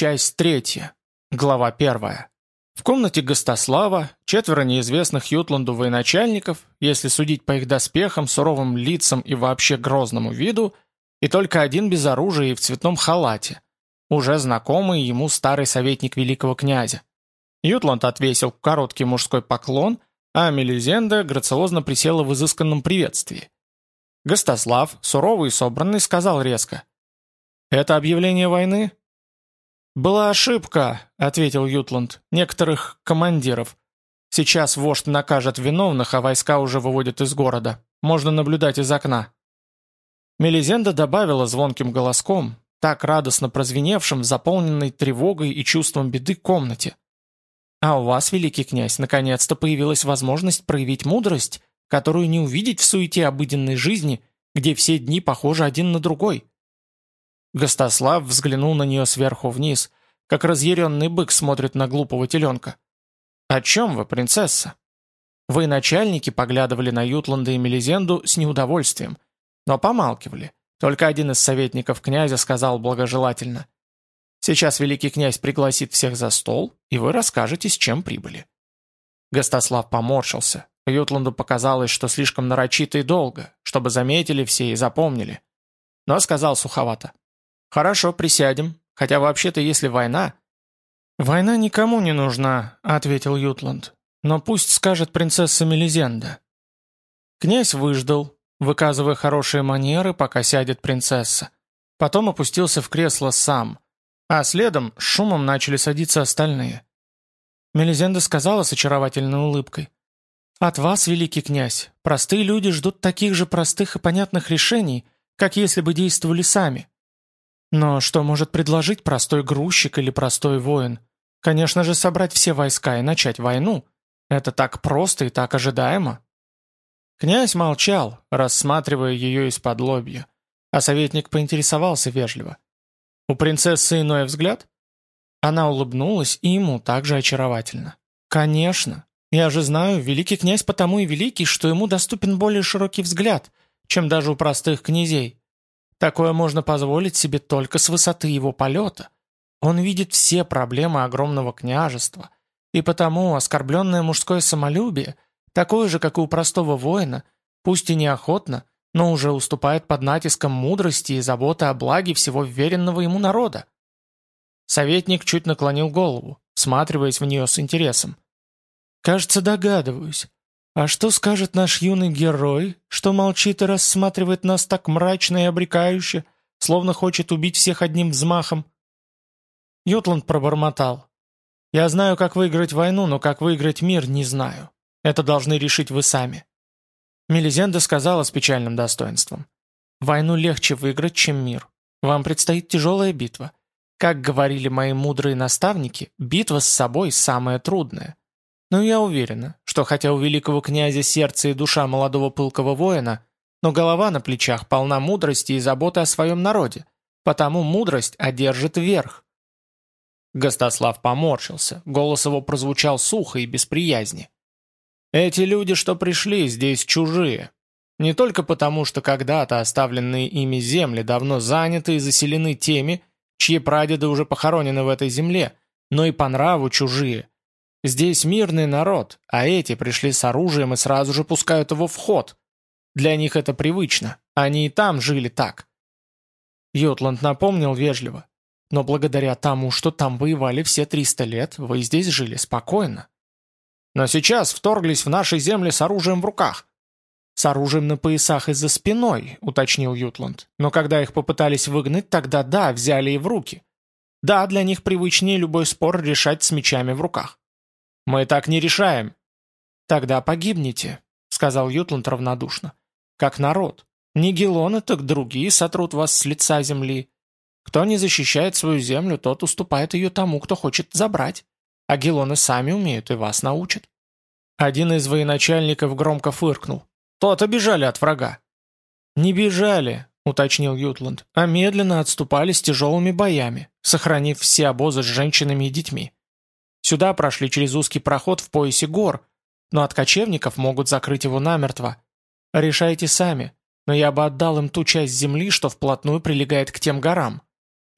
Часть третья. Глава первая. В комнате Гостослава четверо неизвестных Ютланду военачальников, если судить по их доспехам, суровым лицам и вообще грозному виду, и только один без оружия и в цветном халате, уже знакомый ему старый советник великого князя. Ютланд отвесил короткий мужской поклон, а Мелизенда грациозно присела в изысканном приветствии. Гостослав, суровый и собранный, сказал резко. «Это объявление войны?» «Была ошибка», — ответил Ютланд, — «некоторых командиров. Сейчас вождь накажет виновных, а войска уже выводят из города. Можно наблюдать из окна». Мелизенда добавила звонким голоском, так радостно прозвеневшим, заполненной тревогой и чувством беды комнате. «А у вас, великий князь, наконец-то появилась возможность проявить мудрость, которую не увидеть в суете обыденной жизни, где все дни похожи один на другой. Гостослав взглянул на нее сверху вниз, как разъяренный бык смотрит на глупого теленка. «О чем вы, принцесса?» Вы, начальники, поглядывали на Ютланда и Мелизенду с неудовольствием, но помалкивали. Только один из советников князя сказал благожелательно. «Сейчас великий князь пригласит всех за стол, и вы расскажете, с чем прибыли». Гостослав поморщился. Ютланду показалось, что слишком нарочито и долго, чтобы заметили все и запомнили. Но сказал суховато. «Хорошо, присядем. Хотя вообще-то, если война...» «Война никому не нужна», — ответил Ютланд. «Но пусть скажет принцесса Мелизенда». Князь выждал, выказывая хорошие манеры, пока сядет принцесса. Потом опустился в кресло сам, а следом с шумом начали садиться остальные. Мелизенда сказала с очаровательной улыбкой. «От вас, великий князь, простые люди ждут таких же простых и понятных решений, как если бы действовали сами. Но что может предложить простой грузчик или простой воин? Конечно же, собрать все войска и начать войну. Это так просто и так ожидаемо. Князь молчал, рассматривая ее из-под лобья, а советник поинтересовался вежливо. «У принцессы иной взгляд?» Она улыбнулась и ему также очаровательно. «Конечно. Я же знаю, великий князь потому и великий, что ему доступен более широкий взгляд, чем даже у простых князей. Такое можно позволить себе только с высоты его полета. Он видит все проблемы огромного княжества, и потому оскорбленное мужское самолюбие, такое же, как и у простого воина, пусть и неохотно, но уже уступает под натиском мудрости и заботы о благе всего веренного ему народа. Советник чуть наклонил голову, всматриваясь в нее с интересом. «Кажется, догадываюсь. А что скажет наш юный герой, что молчит и рассматривает нас так мрачно и обрекающе, словно хочет убить всех одним взмахом? Ютланд пробормотал. «Я знаю, как выиграть войну, но как выиграть мир, не знаю. Это должны решить вы сами». Мелизенда сказала с печальным достоинством. «Войну легче выиграть, чем мир. Вам предстоит тяжелая битва. Как говорили мои мудрые наставники, битва с собой самая трудная. Но я уверена, что хотя у великого князя сердце и душа молодого пылкого воина, но голова на плечах полна мудрости и заботы о своем народе, потому мудрость одержит верх. Гостослав поморщился, голос его прозвучал сухо и без приязни. «Эти люди, что пришли, здесь чужие. Не только потому, что когда-то оставленные ими земли давно заняты и заселены теми, чьи прадеды уже похоронены в этой земле, но и по нраву чужие, Здесь мирный народ, а эти пришли с оружием и сразу же пускают его в ход. Для них это привычно, они и там жили так. Йотланд напомнил вежливо. Но благодаря тому, что там воевали все 300 лет, вы здесь жили спокойно. Но сейчас вторглись в наши земли с оружием в руках. С оружием на поясах и за спиной, уточнил Ютланд. Но когда их попытались выгнать, тогда да, взяли и в руки. Да, для них привычнее любой спор решать с мечами в руках. «Мы так не решаем». «Тогда погибнете», — сказал Ютланд равнодушно. «Как народ. Не гелоны, так другие сотрут вас с лица земли. Кто не защищает свою землю, тот уступает ее тому, кто хочет забрать. А гелоны сами умеют и вас научат». Один из военачальников громко фыркнул. «Тот обижали от врага». «Не бежали», — уточнил Ютланд, «а медленно отступали с тяжелыми боями, сохранив все обозы с женщинами и детьми. Сюда прошли через узкий проход в поясе гор, но от кочевников могут закрыть его намертво. Решайте сами, но я бы отдал им ту часть земли, что вплотную прилегает к тем горам.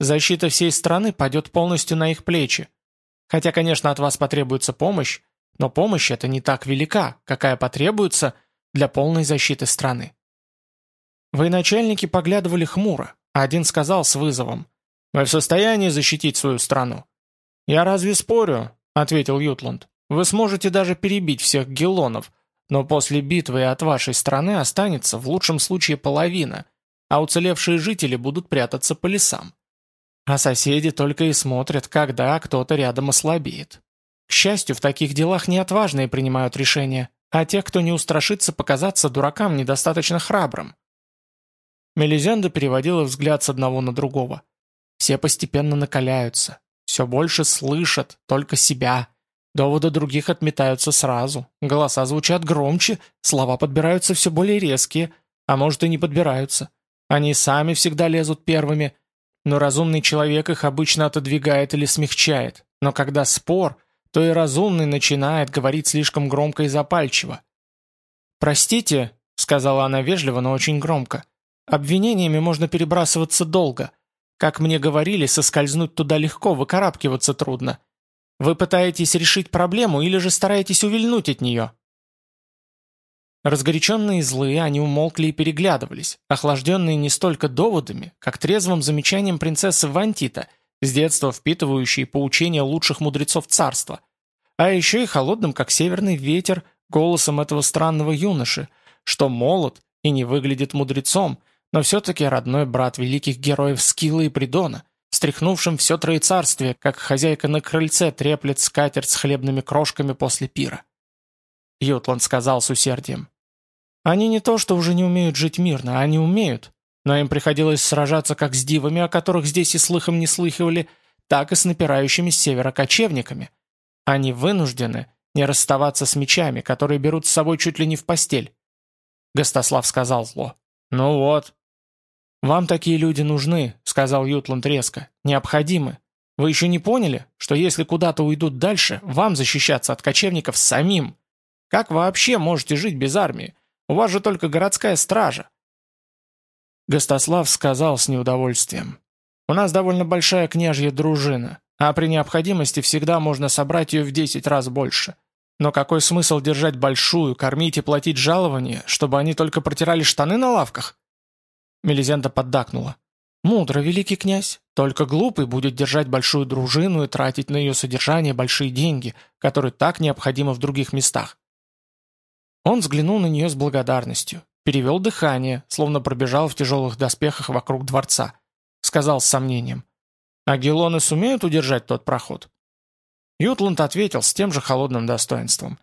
защита всей страны падет полностью на их плечи. Хотя, конечно, от вас потребуется помощь, но помощь эта не так велика, какая потребуется для полной защиты страны. Военачальники поглядывали хмуро, а один сказал с вызовом, «Вы в состоянии защитить свою страну?» «Я разве спорю?» — ответил Ютланд. «Вы сможете даже перебить всех гелонов, но после битвы от вашей страны останется в лучшем случае половина, а уцелевшие жители будут прятаться по лесам. А соседи только и смотрят, когда кто-то рядом ослабеет. К счастью, в таких делах не отважные принимают решения, а те, кто не устрашится показаться дуракам недостаточно храбрым. Мелизенда переводила взгляд с одного на другого. Все постепенно накаляются, все больше слышат только себя. Доводы других отметаются сразу, голоса звучат громче, слова подбираются все более резкие, а может и не подбираются. Они сами всегда лезут первыми, но разумный человек их обычно отодвигает или смягчает. Но когда спор, то и разумный начинает говорить слишком громко и запальчиво. «Простите», — сказала она вежливо, но очень громко, Обвинениями можно перебрасываться долго. Как мне говорили, соскользнуть туда легко, выкарабкиваться трудно. Вы пытаетесь решить проблему или же стараетесь увильнуть от нее?» Разгоряченные и злые, они умолкли и переглядывались, охлажденные не столько доводами, как трезвым замечанием принцессы Вантита, с детства впитывающей поучения лучших мудрецов царства, а еще и холодным, как северный ветер, голосом этого странного юноши, что молод и не выглядит мудрецом, но все-таки родной брат великих героев Скилла и Придона, стряхнувшим все троецарствие, как хозяйка на крыльце треплет скатерть с хлебными крошками после пира. Ютланд сказал с усердием. «Они не то, что уже не умеют жить мирно, они умеют, но им приходилось сражаться как с дивами, о которых здесь и слыхом не слыхивали, так и с напирающими с севера кочевниками. Они вынуждены не расставаться с мечами, которые берут с собой чуть ли не в постель». Гостослав сказал зло. «Ну вот, «Вам такие люди нужны», — сказал Ютланд резко. «Необходимы. Вы еще не поняли, что если куда-то уйдут дальше, вам защищаться от кочевников самим? Как вообще можете жить без армии? У вас же только городская стража». Гостослав сказал с неудовольствием. «У нас довольно большая княжья дружина, а при необходимости всегда можно собрать ее в десять раз больше. Но какой смысл держать большую, кормить и платить жалования, чтобы они только протирали штаны на лавках?» Мелизента поддакнула. «Мудро, великий князь. Только глупый будет держать большую дружину и тратить на ее содержание большие деньги, которые так необходимы в других местах». Он взглянул на нее с благодарностью, перевел дыхание, словно пробежал в тяжелых доспехах вокруг дворца. Сказал с сомнением. «А гелоны сумеют удержать тот проход?» Ютланд ответил с тем же холодным достоинством.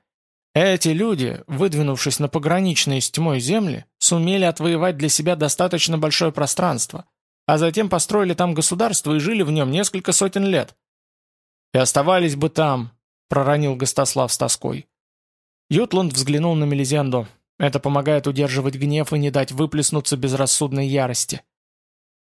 Эти люди, выдвинувшись на пограничные с тьмой земли, сумели отвоевать для себя достаточно большое пространство, а затем построили там государство и жили в нем несколько сотен лет. «И оставались бы там», — проронил Гостослав с тоской. Ютланд взглянул на Мелизенду. Это помогает удерживать гнев и не дать выплеснуться безрассудной ярости.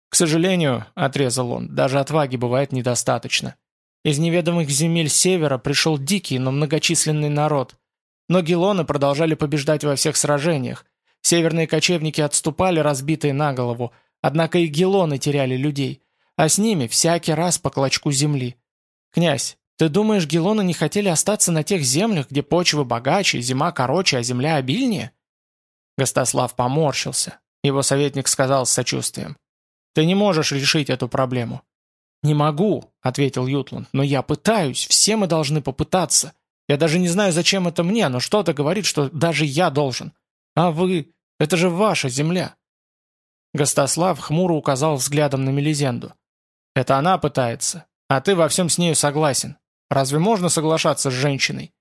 «К сожалению», — отрезал он, — «даже отваги бывает недостаточно. Из неведомых земель севера пришел дикий, но многочисленный народ — но гелоны продолжали побеждать во всех сражениях. Северные кочевники отступали, разбитые на голову, однако и гелоны теряли людей, а с ними всякий раз по клочку земли. «Князь, ты думаешь, гелоны не хотели остаться на тех землях, где почвы богаче, зима короче, а земля обильнее?» Гостослав поморщился. Его советник сказал с сочувствием. «Ты не можешь решить эту проблему». «Не могу», — ответил Ютланд, — «но я пытаюсь, все мы должны попытаться. Я даже не знаю, зачем это мне, но что-то говорит, что даже я должен. А вы... Это же ваша земля!» Гостослав хмуро указал взглядом на Мелизенду. «Это она пытается, а ты во всем с нею согласен. Разве можно соглашаться с женщиной?»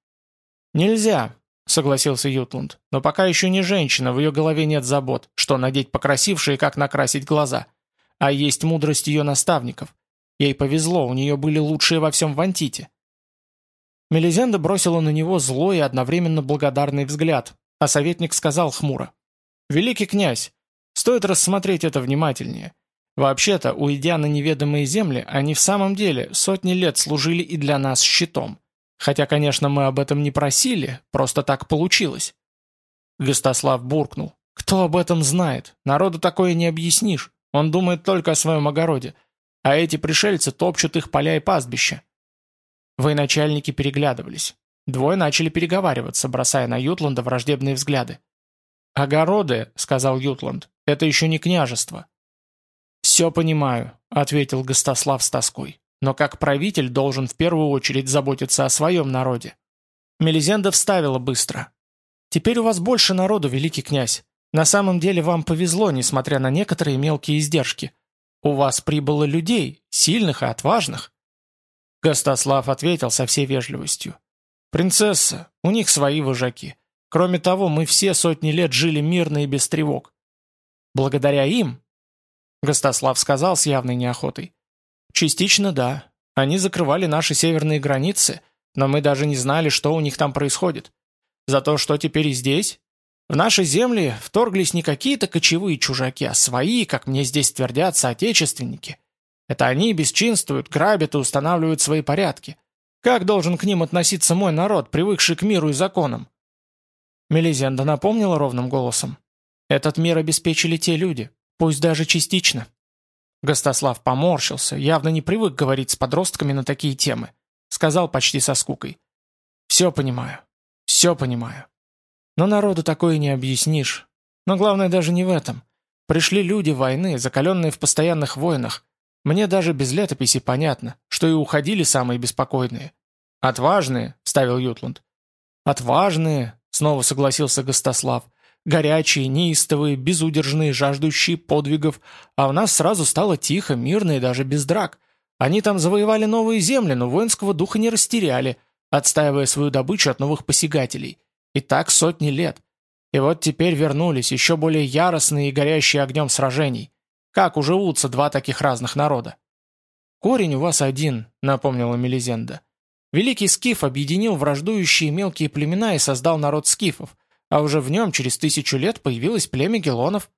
«Нельзя», — согласился Ютланд. «Но пока еще не женщина, в ее голове нет забот, что надеть покрасившие, как накрасить глаза. А есть мудрость ее наставников. Ей повезло, у нее были лучшие во всем Вантите. Мелизенда бросила на него злой и одновременно благодарный взгляд, а советник сказал хмуро. «Великий князь, стоит рассмотреть это внимательнее. Вообще-то, уйдя на неведомые земли, они в самом деле сотни лет служили и для нас щитом. Хотя, конечно, мы об этом не просили, просто так получилось». Гостослав буркнул. «Кто об этом знает? Народу такое не объяснишь. Он думает только о своем огороде. а эти пришельцы топчут их поля и пастбища. Военачальники переглядывались. Двое начали переговариваться, бросая на Ютланда враждебные взгляды. «Огороды», — сказал Ютланд, — «это еще не княжество». «Все понимаю», — ответил Гостослав с тоской, «но как правитель должен в первую очередь заботиться о своем народе». Мелизенда вставила быстро. «Теперь у вас больше народу, великий князь. На самом деле вам повезло, несмотря на некоторые мелкие издержки. У вас прибыло людей, сильных и отважных». Гостослав ответил со всей вежливостью. «Принцесса, у них свои вожаки. Кроме того, мы все сотни лет жили мирно и без тревог. Благодаря им, Гостослав сказал с явной неохотой. Частично да. Они закрывали наши северные границы, но мы даже не знали, что у них там происходит. Зато что теперь и здесь? В наши земли вторглись не какие-то кочевые чужаки, а свои, как мне здесь твердят, соотечественники. Это они бесчинствуют, грабят и устанавливают свои порядки. Как должен к ним относиться мой народ, привыкший к миру и законам? Мелизенда напомнила ровным голосом. «Этот мир обеспечили те люди, пусть даже частично». Гостослав поморщился, явно не привык говорить с подростками на такие темы. Сказал почти со скукой. «Все понимаю, все понимаю. Но народу такое не объяснишь. Но главное даже не в этом. Пришли люди войны, закаленные в постоянных войнах. Мне даже без летописи понятно, что и уходили самые беспокойные. «Отважные», — ставил Ютланд. «Отважные», Снова согласился Гостослав. Горячие, неистовые, безудержные, жаждущие подвигов. А у нас сразу стало тихо, мирно и даже без драк. Они там завоевали новые земли, но воинского духа не растеряли, отстаивая свою добычу от новых посягателей. И так сотни лет. И вот теперь вернулись, еще более яростные и горящие огнем сражений. Как уживутся два таких разных народа? «Корень у вас один», — напомнила Мелизенда. Великий Скиф объединил враждующие мелкие племена и создал народ скифов, а уже в нем через тысячу лет появилось племя гелонов.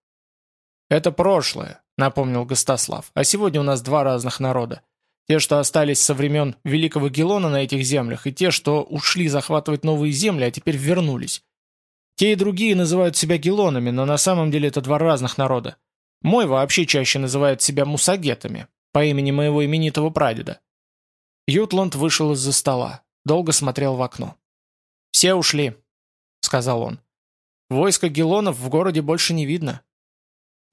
«Это прошлое», — напомнил Гостослав, «а сегодня у нас два разных народа. Те, что остались со времен Великого Гелона на этих землях, и те, что ушли захватывать новые земли, а теперь вернулись. Те и другие называют себя гелонами, но на самом деле это два разных народа. Мой вообще чаще называет себя мусагетами, по имени моего именитого прадеда. Ютланд вышел из-за стола, долго смотрел в окно. «Все ушли», — сказал он. «Войска гелонов в городе больше не видно».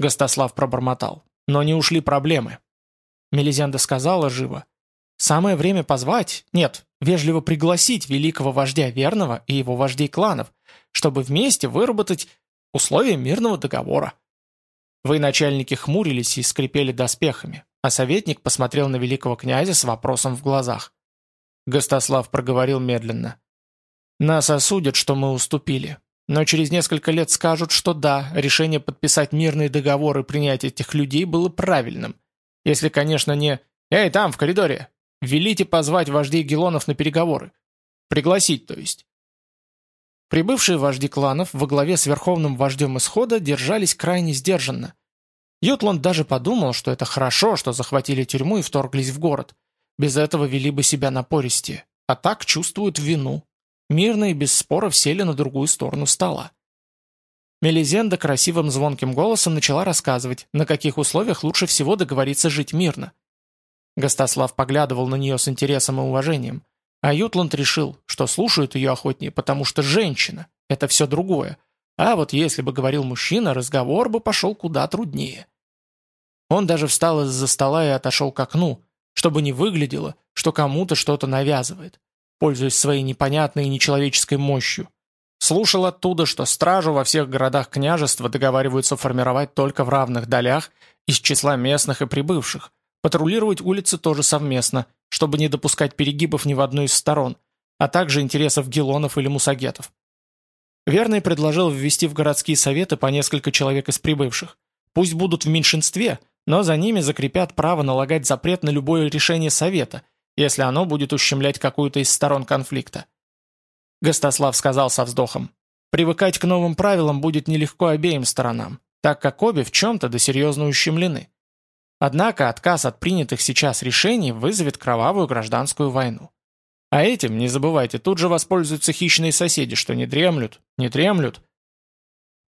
Гостослав пробормотал. «Но не ушли проблемы». Мелизенда сказала живо. «Самое время позвать, нет, вежливо пригласить великого вождя Верного и его вождей кланов, чтобы вместе выработать условия мирного договора». Вы начальники хмурились и скрипели доспехами а советник посмотрел на великого князя с вопросом в глазах. Гостослав проговорил медленно. «Нас осудят, что мы уступили. Но через несколько лет скажут, что да, решение подписать мирный договор и принять этих людей было правильным. Если, конечно, не «Эй, там, в коридоре! Велите позвать вождей гелонов на переговоры. Пригласить, то есть». Прибывшие вожди кланов во главе с верховным вождем исхода держались крайне сдержанно. Ютланд даже подумал, что это хорошо, что захватили тюрьму и вторглись в город. Без этого вели бы себя напористее. А так чувствуют вину. Мирно и без споров сели на другую сторону стола. Мелизенда красивым звонким голосом начала рассказывать, на каких условиях лучше всего договориться жить мирно. Гостослав поглядывал на нее с интересом и уважением. А Ютланд решил, что слушают ее охотнее, потому что женщина – это все другое. А вот если бы говорил мужчина, разговор бы пошел куда труднее. Он даже встал из-за стола и отошел к окну, чтобы не выглядело, что кому-то что-то навязывает, пользуясь своей непонятной и нечеловеческой мощью. Слушал оттуда, что стражу во всех городах княжества договариваются формировать только в равных долях из числа местных и прибывших, патрулировать улицы тоже совместно, чтобы не допускать перегибов ни в одну из сторон, а также интересов гелонов или мусагетов. Верный предложил ввести в городские советы по несколько человек из прибывших. Пусть будут в меньшинстве – но за ними закрепят право налагать запрет на любое решение Совета, если оно будет ущемлять какую-то из сторон конфликта. Гостослав сказал со вздохом, «Привыкать к новым правилам будет нелегко обеим сторонам, так как обе в чем-то да серьезно ущемлены. Однако отказ от принятых сейчас решений вызовет кровавую гражданскую войну. А этим, не забывайте, тут же воспользуются хищные соседи, что не дремлют, не дремлют,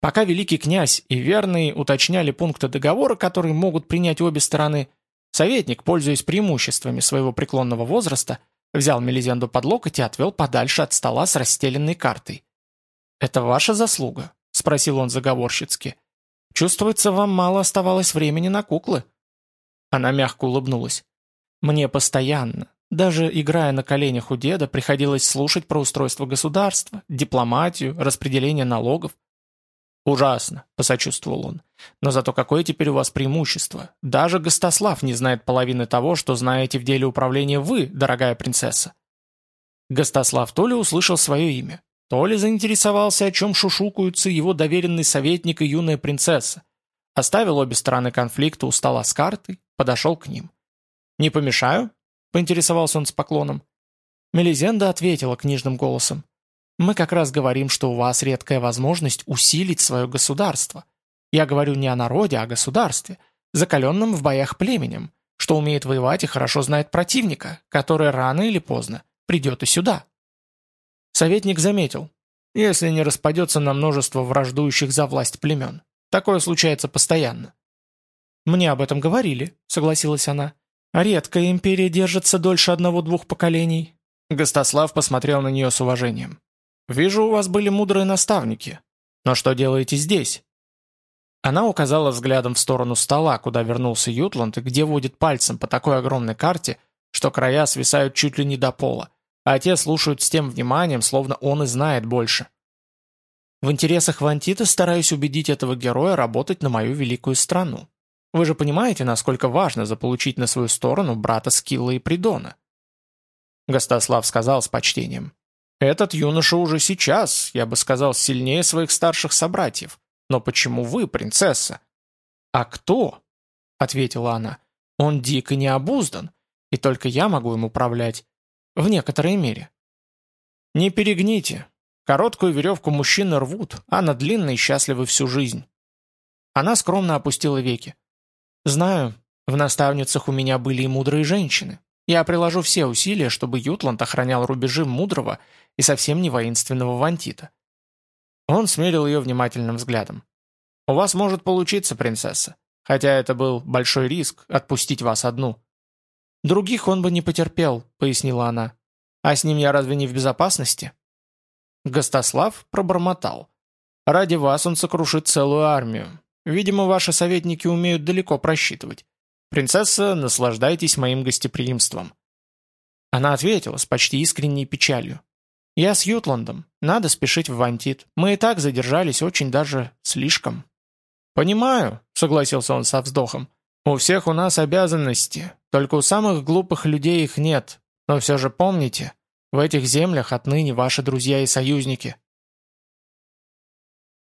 Пока великий князь и верные уточняли пункты договора, которые могут принять обе стороны, Советник, пользуясь преимуществами своего преклонного возраста, взял Мелизенду под локоть и отвел подальше от стола с расстеленной картой. «Это ваша заслуга?» — спросил он заговорщицки. «Чувствуется, вам мало оставалось времени на куклы». Она мягко улыбнулась. «Мне постоянно, даже играя на коленях у деда, приходилось слушать про устройство государства, дипломатию, распределение налогов. «Ужасно», — посочувствовал он. «Но зато какое теперь у вас преимущество? Даже Гостослав не знает половины того, что знаете в деле управления вы, дорогая принцесса». Гостослав то ли услышал свое имя, то ли заинтересовался, о чем шушукаются его доверенный советник и юная принцесса. Оставил обе стороны конфликта у стола с картой, подошел к ним. «Не помешаю?» поинтересовался он с поклоном. Мелизенда ответила книжным голосом. «Мы как раз говорим, что у вас редкая возможность усилить свое государство. Я говорю не о народе, а о государстве, закаленном в боях племенем, что умеет воевать и хорошо знает противника, который рано или поздно придет и сюда». Советник заметил, если не распадется на множество враждующих за власть племен. Такое случается постоянно. «Мне об этом говорили», — согласилась она. Редкая империя держится дольше одного-двух поколений. Гостослав посмотрел на нее с уважением. «Вижу, у вас были мудрые наставники. Но что делаете здесь?» Она указала взглядом в сторону стола, куда вернулся Ютланд и где водит пальцем по такой огромной карте, что края свисают чуть ли не до пола, а те слушают с тем вниманием, словно он и знает больше. В интересах Вантита стараюсь убедить этого героя работать на мою великую страну. Вы же понимаете, насколько важно заполучить на свою сторону брата Скилла и Придона?» Гостослав сказал с почтением. «Этот юноша уже сейчас, я бы сказал, сильнее своих старших собратьев. Но почему вы, принцесса?» «А кто?» — ответила она. «Он дико необуздан, и только я могу им управлять. В некоторой мере». «Не перегните. Короткую веревку мужчины рвут, а на длинной счастливы всю жизнь». Она скромно опустила веки. «Знаю, в наставницах у меня были и мудрые женщины. Я приложу все усилия, чтобы Ютланд охранял рубежи мудрого и совсем не воинственного Вантита». Он смерил ее внимательным взглядом. «У вас может получиться, принцесса, хотя это был большой риск отпустить вас одну». «Других он бы не потерпел», — пояснила она. «А с ним я разве не в безопасности?» Гостослав пробормотал. «Ради вас он сокрушит целую армию. Видимо, ваши советники умеют далеко просчитывать. Принцесса, наслаждайтесь моим гостеприимством». Она ответила с почти искренней печалью. «Я с Ютландом. Надо спешить в Вантит. Мы и так задержались очень даже слишком». «Понимаю», — согласился он со вздохом. «У всех у нас обязанности, только у самых глупых людей их нет. Но все же помните, в этих землях отныне ваши друзья и союзники».